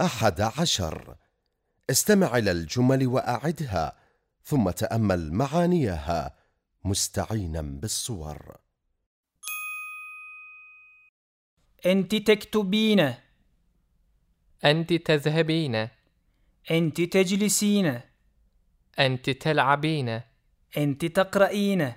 أحد عشر. استمع إلى الجمل وأعدها ثم تأمل معانيها مستعينا بالصور. أنت تكتبين. أنت تذهبين. أنت تجلسين. أنت تلعبين. أنت تقرأين